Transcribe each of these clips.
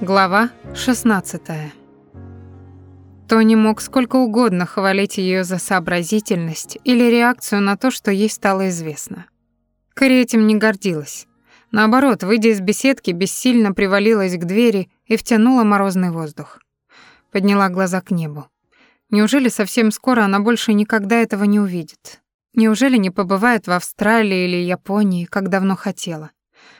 Глава 16. Тони мог сколько угодно хвалить ее за сообразительность или реакцию на то, что ей стало известно. Кэрри этим не гордилась. Наоборот, выйдя из беседки, бессильно привалилась к двери и втянула морозный воздух. Подняла глаза к небу. Неужели совсем скоро она больше никогда этого не увидит? Неужели не побывает в Австралии или Японии, как давно хотела?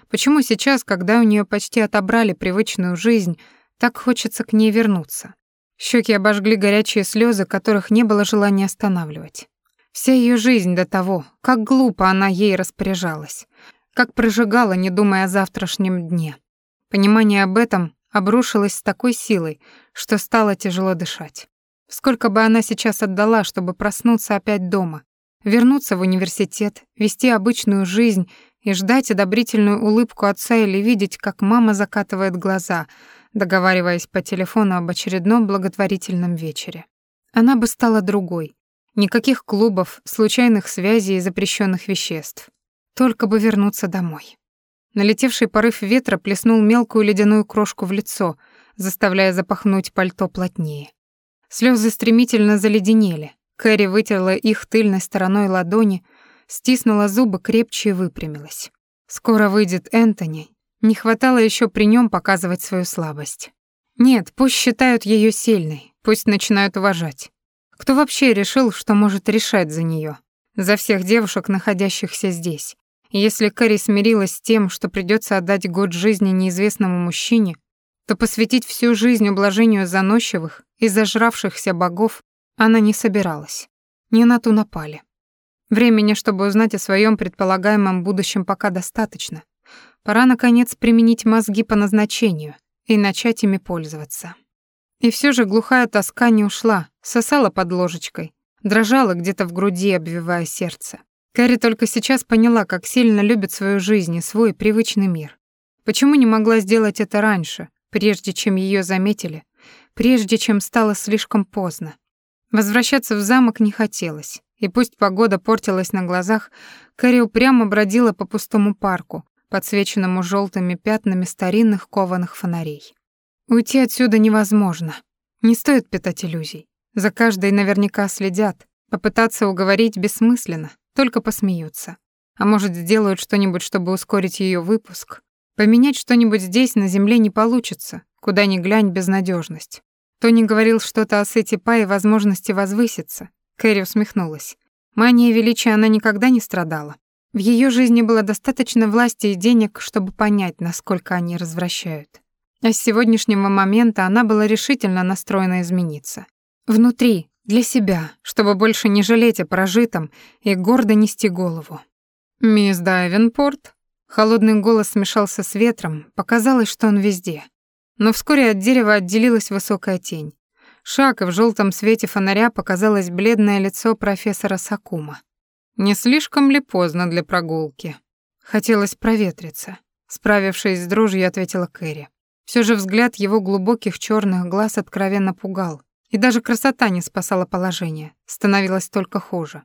Почему сейчас, когда у нее почти отобрали привычную жизнь, так хочется к ней вернуться? Щеки обожгли горячие слезы, которых не было желания останавливать. Вся ее жизнь до того, как глупо она ей распоряжалась, как прожигала, не думая о завтрашнем дне. Понимание об этом обрушилось с такой силой, что стало тяжело дышать. Сколько бы она сейчас отдала, чтобы проснуться опять дома, вернуться в университет, вести обычную жизнь и ждать одобрительную улыбку отца или видеть, как мама закатывает глаза, договариваясь по телефону об очередном благотворительном вечере. Она бы стала другой. Никаких клубов, случайных связей и запрещенных веществ. Только бы вернуться домой. Налетевший порыв ветра плеснул мелкую ледяную крошку в лицо, заставляя запахнуть пальто плотнее. Слезы стремительно заледенели. Кэрри вытерла их тыльной стороной ладони, стиснула зубы крепче и выпрямилась. Скоро выйдет Энтони. Не хватало еще при нем показывать свою слабость. Нет, пусть считают ее сильной, пусть начинают уважать. Кто вообще решил, что может решать за нее? За всех девушек, находящихся здесь. Если Кэрри смирилась с тем, что придется отдать год жизни неизвестному мужчине, то посвятить всю жизнь ублажению заносчивых и зажравшихся богов она не собиралась. Не на ту напали. Времени, чтобы узнать о своем предполагаемом будущем, пока достаточно. Пора, наконец, применить мозги по назначению и начать ими пользоваться. И все же глухая тоска не ушла, сосала под ложечкой, дрожала где-то в груди, обвивая сердце. Кэрри только сейчас поняла, как сильно любит свою жизнь и свой привычный мир. Почему не могла сделать это раньше, прежде чем ее заметили, прежде чем стало слишком поздно. Возвращаться в замок не хотелось, и пусть погода портилась на глазах, Кэрри упрямо бродила по пустому парку, подсвеченному желтыми пятнами старинных кованых фонарей. Уйти отсюда невозможно. Не стоит питать иллюзий. За каждой наверняка следят. Попытаться уговорить бессмысленно, только посмеются. А может, сделают что-нибудь, чтобы ускорить ее выпуск. Поменять что-нибудь здесь, на земле, не получится. Куда ни глянь, безнадежность. Тони говорил что-то о Сети Па и возможности возвыситься. Кэрри усмехнулась. Мания величия она никогда не страдала. В ее жизни было достаточно власти и денег, чтобы понять, насколько они развращают. А с сегодняшнего момента она была решительно настроена измениться. Внутри, для себя, чтобы больше не жалеть о прожитом и гордо нести голову. «Мисс Дайвенпорт?» Холодный голос смешался с ветром, показалось, что он везде. Но вскоре от дерева отделилась высокая тень. Шаг, в желтом свете фонаря показалось бледное лицо профессора Сакума. Не слишком ли поздно для прогулки? Хотелось проветриться. Справившись с дрожью, ответила Кэрри. Все же взгляд его глубоких черных глаз откровенно пугал. И даже красота не спасала положение, становилось только хуже.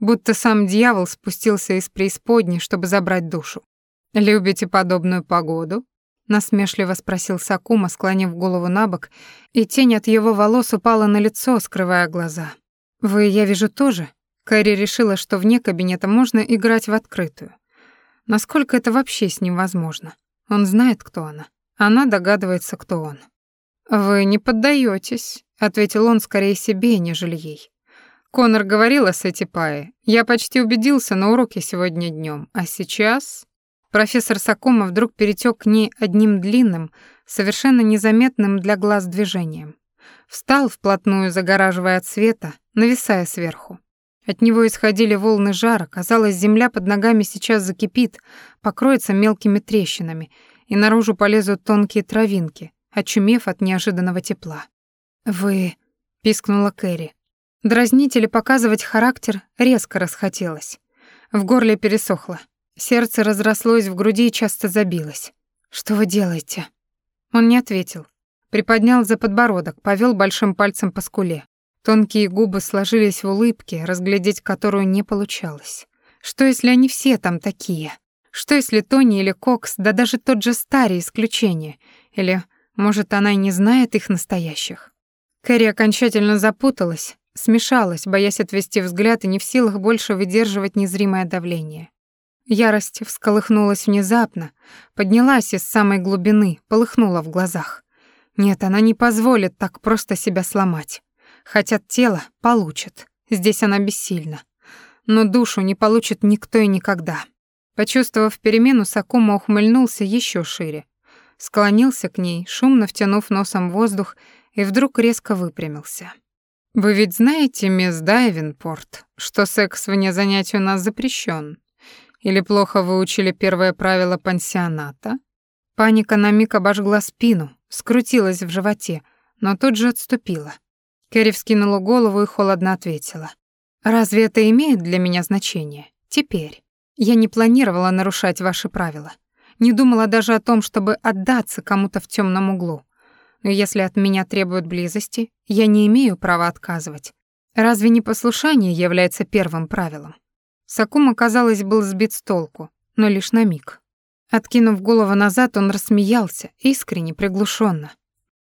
Будто сам дьявол спустился из преисподней, чтобы забрать душу. «Любите подобную погоду?» — насмешливо спросил Сакума, склонив голову на бок, и тень от его волос упала на лицо, скрывая глаза. «Вы, я вижу, тоже?» Кэрри решила, что вне кабинета можно играть в открытую. Насколько это вообще с ним возможно? Он знает, кто она. Она догадывается, кто он. «Вы не поддаетесь, ответил он скорее себе, нежели ей. Конор говорила с Этипае. Я почти убедился на уроке сегодня днем, а сейчас Профессор Сакома вдруг перетек к ней одним длинным, совершенно незаметным для глаз движением. Встал вплотную, загораживая от света, нависая сверху. От него исходили волны жара, казалось, земля под ногами сейчас закипит, покроется мелкими трещинами, и наружу полезут тонкие травинки, очумев от неожиданного тепла. «Вы...» — пискнула Кэрри. Дразнить или показывать характер резко расхотелось. В горле пересохло. Сердце разрослось в груди и часто забилось. «Что вы делаете?» Он не ответил. Приподнял за подбородок, повел большим пальцем по скуле. Тонкие губы сложились в улыбке, разглядеть которую не получалось. Что если они все там такие? Что если Тони или Кокс, да даже тот же Старый исключение? Или Может, она и не знает их настоящих? Кэрри окончательно запуталась, смешалась, боясь отвести взгляд и не в силах больше выдерживать незримое давление. Ярость всколыхнулась внезапно, поднялась из самой глубины, полыхнула в глазах. Нет, она не позволит так просто себя сломать. Хотят тело — получит. Здесь она бессильна. Но душу не получит никто и никогда. Почувствовав перемену, Сакума ухмыльнулся еще шире. Склонился к ней, шумно втянув носом воздух, и вдруг резко выпрямился. «Вы ведь знаете, мисс Дайвенпорт, что секс вне занятий у нас запрещен? Или плохо выучили первое правило пансионата?» Паника на миг обожгла спину, скрутилась в животе, но тут же отступила. Кэрри вскинула голову и холодно ответила. «Разве это имеет для меня значение? Теперь. Я не планировала нарушать ваши правила. Не думала даже о том, чтобы отдаться кому-то в темном углу. Но если от меня требуют близости, я не имею права отказывать. Разве не послушание является первым правилом? Сакума, казалось, был сбит с толку, но лишь на миг. Откинув голову назад, он рассмеялся, искренне, приглушенно.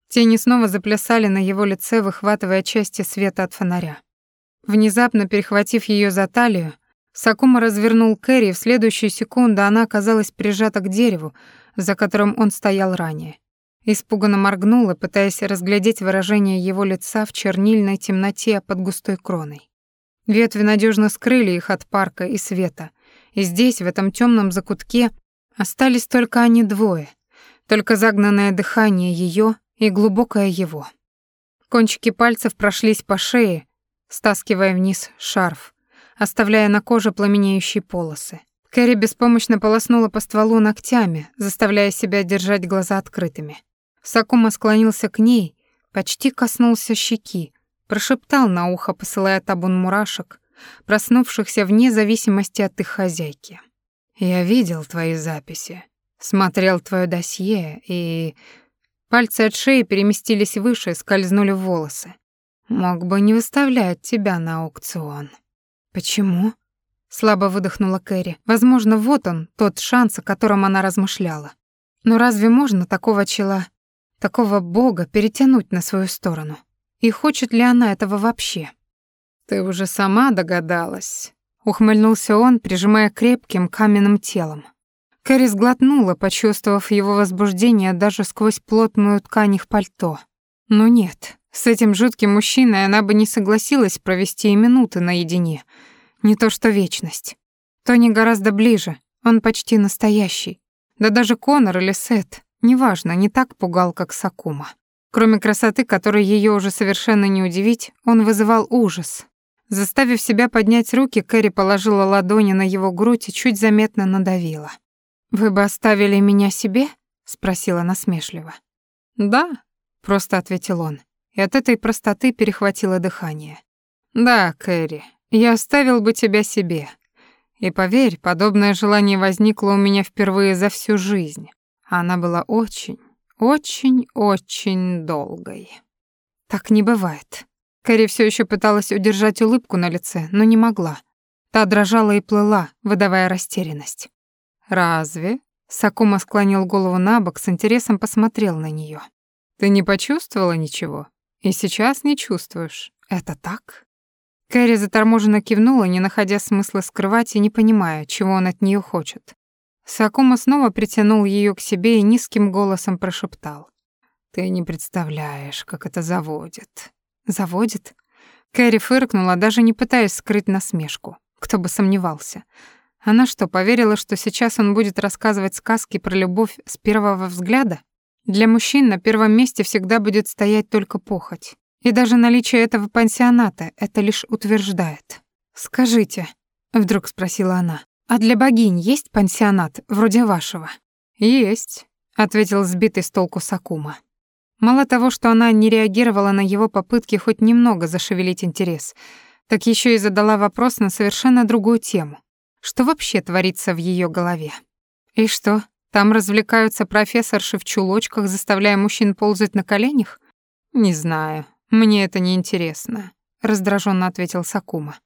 Тени снова заплясали на его лице, выхватывая части света от фонаря. Внезапно перехватив ее за талию, Сакума развернул Кэрри, и в следующую секунду она оказалась прижата к дереву, за которым он стоял ранее. Испуганно моргнула, пытаясь разглядеть выражение его лица в чернильной темноте под густой кроной. Ветви надежно скрыли их от парка и света, и здесь, в этом темном закутке, остались только они двое, только загнанное дыхание ее и глубокое его. Кончики пальцев прошлись по шее, стаскивая вниз шарф, оставляя на коже пламенеющие полосы. Кэрри беспомощно полоснула по стволу ногтями, заставляя себя держать глаза открытыми. Сакума склонился к ней, почти коснулся щеки, прошептал на ухо, посылая табун мурашек, проснувшихся вне зависимости от их хозяйки. «Я видел твои записи, смотрел твое досье, и...» Пальцы от шеи переместились выше, скользнули в волосы. «Мог бы не выставлять тебя на аукцион». «Почему?» — слабо выдохнула Кэрри. «Возможно, вот он, тот шанс, о котором она размышляла. Но разве можно такого чела, такого бога перетянуть на свою сторону? И хочет ли она этого вообще?» «Ты уже сама догадалась», — ухмыльнулся он, прижимая крепким каменным телом. Кэрри сглотнула, почувствовав его возбуждение даже сквозь плотную ткань их пальто. Но нет, с этим жутким мужчиной она бы не согласилась провести и минуты наедине. Не то что вечность. Тони гораздо ближе, он почти настоящий. Да даже Конор или Сет, неважно, не так пугал, как Сакума. Кроме красоты, которой ее уже совершенно не удивить, он вызывал ужас. Заставив себя поднять руки, Кэрри положила ладони на его грудь и чуть заметно надавила. «Вы бы оставили меня себе?» — спросила насмешливо. «Да», — просто ответил он и от этой простоты перехватило дыхание. «Да, Кэрри, я оставил бы тебя себе. И поверь, подобное желание возникло у меня впервые за всю жизнь. Она была очень, очень, очень долгой». «Так не бывает». Кэрри все еще пыталась удержать улыбку на лице, но не могла. Та дрожала и плыла, выдавая растерянность. «Разве?» Сакума склонил голову на бок, с интересом посмотрел на нее. «Ты не почувствовала ничего?» И сейчас не чувствуешь. Это так? Кэрри заторможенно кивнула, не находя смысла скрывать и не понимая, чего он от нее хочет. Сакума снова притянул ее к себе и низким голосом прошептал. «Ты не представляешь, как это заводит». «Заводит?» Кэрри фыркнула, даже не пытаясь скрыть насмешку. Кто бы сомневался. Она что, поверила, что сейчас он будет рассказывать сказки про любовь с первого взгляда? Для мужчин на первом месте всегда будет стоять только похоть. И даже наличие этого пансионата это лишь утверждает. «Скажите», — вдруг спросила она, «а для богинь есть пансионат, вроде вашего?» «Есть», — ответил сбитый с толку Сакума. Мало того, что она не реагировала на его попытки хоть немного зашевелить интерес, так еще и задала вопрос на совершенно другую тему. Что вообще творится в ее голове? И что, там развлекаются профессорши в чулочках, заставляя мужчин ползать на коленях? Не знаю, мне это не интересно, раздраженно ответил Сакума.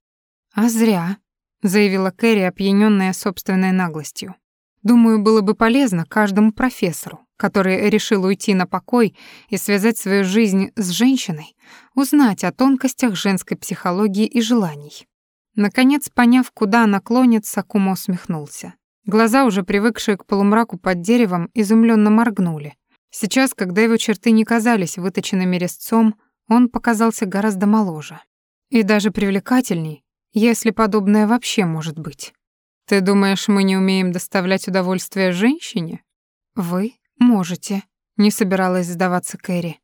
А зря, заявила Кэрри, опьянённая собственной наглостью. Думаю, было бы полезно каждому профессору, который решил уйти на покой и связать свою жизнь с женщиной, узнать о тонкостях женской психологии и желаний. Наконец, поняв, куда она клонится, Кумо усмехнулся. Глаза, уже привыкшие к полумраку под деревом, изумленно моргнули. Сейчас, когда его черты не казались выточенными резцом, он показался гораздо моложе. И даже привлекательней, если подобное вообще может быть. Ты думаешь, мы не умеем доставлять удовольствие женщине? Вы можете, не собиралась сдаваться Кэрри.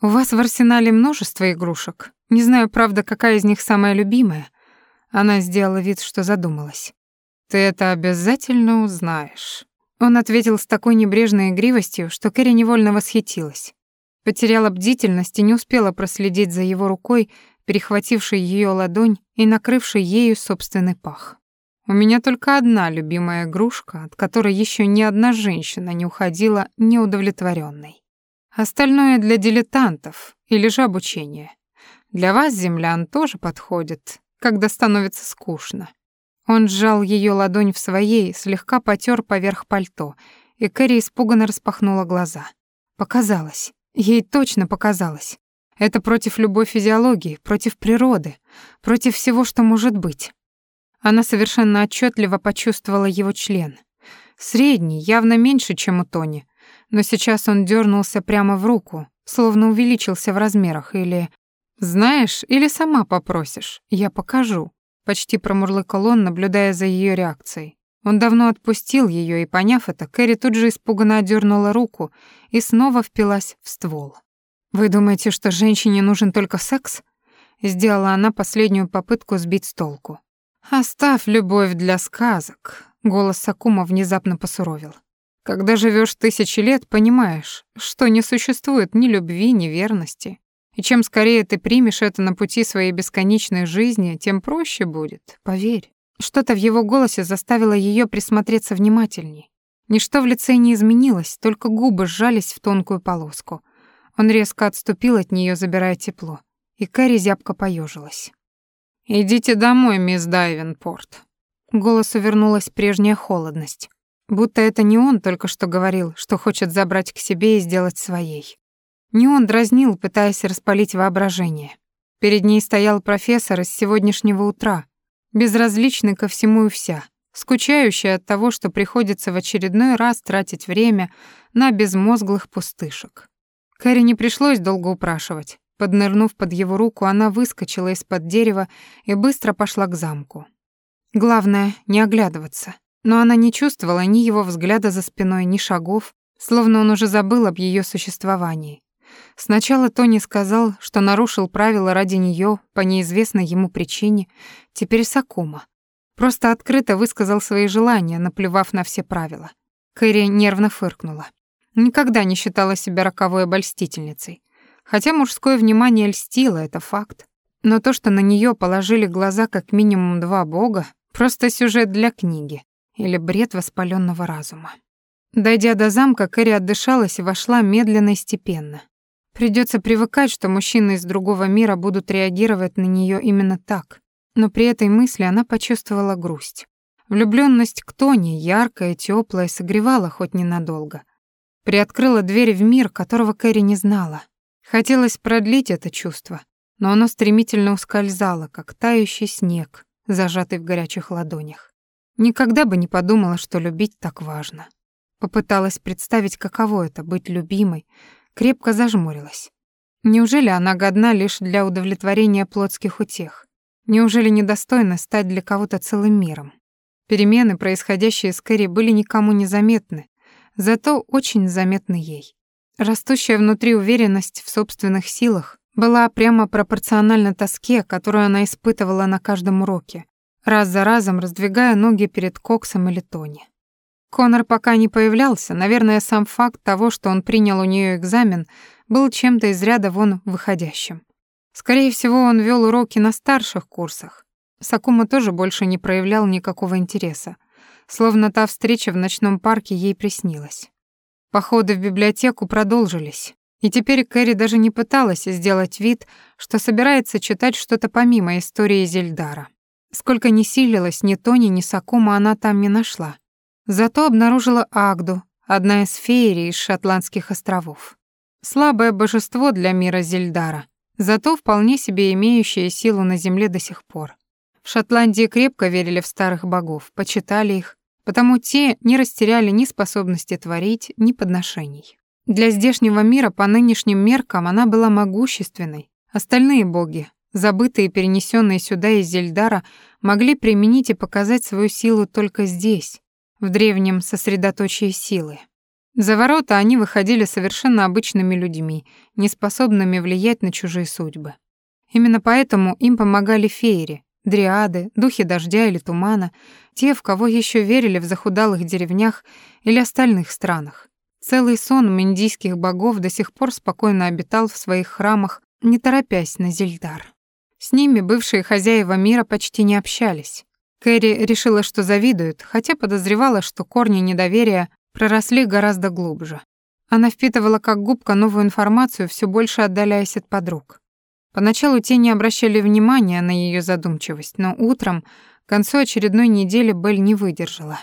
У вас в арсенале множество игрушек. Не знаю, правда, какая из них самая любимая. Она сделала вид, что задумалась. Ты это обязательно узнаешь. Он ответил с такой небрежной игривостью, что Кэрри невольно восхитилась. Потеряла бдительность и не успела проследить за его рукой, перехватившей ее ладонь и накрывшей ею собственный пах. У меня только одна любимая игрушка, от которой еще ни одна женщина не уходила неудовлетворенной. Остальное для дилетантов или же обучения. Для вас, землян, тоже подходит, когда становится скучно. Он сжал ее ладонь в своей, слегка потер поверх пальто, и Кэрри испуганно распахнула глаза. Показалось. Ей точно показалось. Это против любой физиологии, против природы, против всего, что может быть. Она совершенно отчетливо почувствовала его член. Средний, явно меньше, чем у Тони, но сейчас он дернулся прямо в руку, словно увеличился в размерах, или... «Знаешь, или сама попросишь, я покажу», — почти промурлыкал он, наблюдая за ее реакцией. Он давно отпустил ее, и, поняв это, Кэрри тут же испуганно отдернула руку и снова впилась в ствол. «Вы думаете, что женщине нужен только секс?» Сделала она последнюю попытку сбить с толку. «Оставь любовь для сказок», — голос Сакума внезапно посуровил. «Когда живешь тысячи лет, понимаешь, что не существует ни любви, ни верности. И чем скорее ты примешь это на пути своей бесконечной жизни, тем проще будет, поверь». Что-то в его голосе заставило ее присмотреться внимательней. Ничто в лице не изменилось, только губы сжались в тонкую полоску. Он резко отступил от нее, забирая тепло, и Кэрри зябко поежилась. «Идите домой, мисс Дайвенпорт». Голосу вернулась прежняя холодность. Будто это не он только что говорил, что хочет забрать к себе и сделать своей. Не он дразнил, пытаясь распалить воображение. Перед ней стоял профессор из сегодняшнего утра, безразличный ко всему и вся, скучающий от того, что приходится в очередной раз тратить время на безмозглых пустышек. Кэрри не пришлось долго упрашивать. Поднырнув под его руку, она выскочила из-под дерева и быстро пошла к замку. Главное — не оглядываться. Но она не чувствовала ни его взгляда за спиной, ни шагов, словно он уже забыл об ее существовании. Сначала Тони сказал, что нарушил правила ради нее по неизвестной ему причине, теперь Сакума. Просто открыто высказал свои желания, наплевав на все правила. Кэрри нервно фыркнула. Никогда не считала себя роковой обольстительницей. Хотя мужское внимание льстило, это факт. Но то, что на нее положили глаза как минимум два бога, просто сюжет для книги или бред воспаленного разума. Дойдя до замка, Кэрри отдышалась и вошла медленно и степенно. Придется привыкать, что мужчины из другого мира будут реагировать на нее именно так. Но при этой мысли она почувствовала грусть. Влюбленность к Тони, яркая, теплая, согревала хоть ненадолго. Приоткрыла дверь в мир, которого Кэрри не знала, Хотелось продлить это чувство, но оно стремительно ускользало, как тающий снег, зажатый в горячих ладонях. Никогда бы не подумала, что любить так важно. Попыталась представить, каково это — быть любимой, крепко зажмурилась. Неужели она годна лишь для удовлетворения плотских утех? Неужели недостойна стать для кого-то целым миром? Перемены, происходящие с Кэрри, были никому не заметны, зато очень заметны ей. Растущая внутри уверенность в собственных силах была прямо пропорциональна тоске, которую она испытывала на каждом уроке, раз за разом раздвигая ноги перед Коксом или Тони. Конор пока не появлялся, наверное, сам факт того, что он принял у нее экзамен, был чем-то из ряда вон выходящим. Скорее всего, он вел уроки на старших курсах. Сакума тоже больше не проявлял никакого интереса, словно та встреча в ночном парке ей приснилась. Походы в библиотеку продолжились, и теперь Кэрри даже не пыталась сделать вид, что собирается читать что-то помимо истории Зельдара. Сколько ни силилась, ни Тони, ни Сакума она там не нашла. Зато обнаружила Агду, одна из феерий из шотландских островов. Слабое божество для мира Зельдара, зато вполне себе имеющее силу на земле до сих пор. В Шотландии крепко верили в старых богов, почитали их, потому те не растеряли ни способности творить, ни подношений. Для здешнего мира по нынешним меркам она была могущественной. Остальные боги, забытые и перенесенные сюда из Зельдара, могли применить и показать свою силу только здесь, в древнем сосредоточии силы. За ворота они выходили совершенно обычными людьми, неспособными влиять на чужие судьбы. Именно поэтому им помогали феери, дриады, духи дождя или тумана, те, в кого еще верили в захудалых деревнях или остальных странах. Целый сон миндийских богов до сих пор спокойно обитал в своих храмах, не торопясь на Зельдар. С ними бывшие хозяева мира почти не общались. Кэрри решила, что завидуют, хотя подозревала, что корни недоверия проросли гораздо глубже. Она впитывала как губка новую информацию, все больше отдаляясь от подруг. Поначалу те не обращали внимания на ее задумчивость, но утром, к концу очередной недели, Белль не выдержала.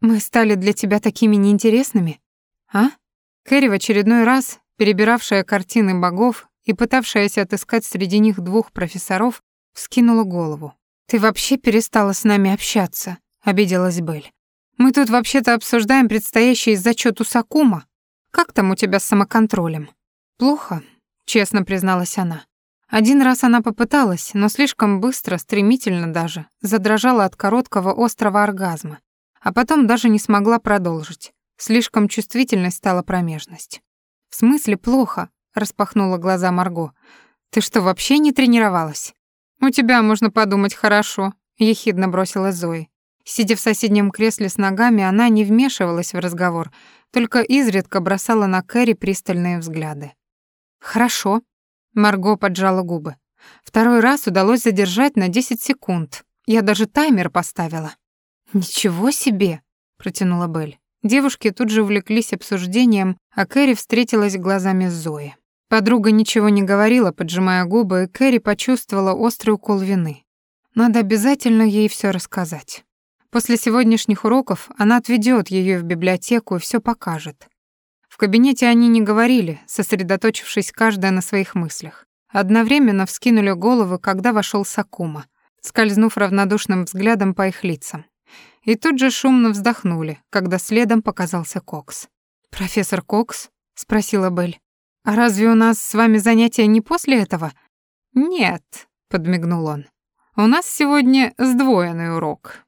«Мы стали для тебя такими неинтересными?» «А?» Кэрри в очередной раз, перебиравшая картины богов и пытавшаяся отыскать среди них двух профессоров, вскинула голову. «Ты вообще перестала с нами общаться», — обиделась Белль. «Мы тут вообще-то обсуждаем предстоящий зачет у Сакума. Как там у тебя с самоконтролем?» «Плохо», — честно призналась она. Один раз она попыталась, но слишком быстро, стремительно даже, задрожала от короткого острого оргазма, а потом даже не смогла продолжить. Слишком чувствительной стала промежность. «В смысле плохо?» — распахнула глаза Марго. «Ты что, вообще не тренировалась?» «У тебя, можно подумать, хорошо», — ехидно бросила Зои. Сидя в соседнем кресле с ногами, она не вмешивалась в разговор, только изредка бросала на Кэрри пристальные взгляды. «Хорошо», — Марго поджала губы. «Второй раз удалось задержать на 10 секунд. Я даже таймер поставила». «Ничего себе!» — протянула Белль. Девушки тут же увлеклись обсуждением, а Кэрри встретилась глазами с Зоей. Подруга ничего не говорила, поджимая губы, и Кэрри почувствовала острый укол вины. Надо обязательно ей все рассказать. После сегодняшних уроков она отведет ее в библиотеку и все покажет. В кабинете они не говорили, сосредоточившись каждая на своих мыслях. Одновременно вскинули головы, когда вошел Сакума, скользнув равнодушным взглядом по их лицам и тут же шумно вздохнули, когда следом показался Кокс. «Профессор Кокс?» — спросила Белль. «А разве у нас с вами занятия не после этого?» «Нет», — подмигнул он. «У нас сегодня сдвоенный урок.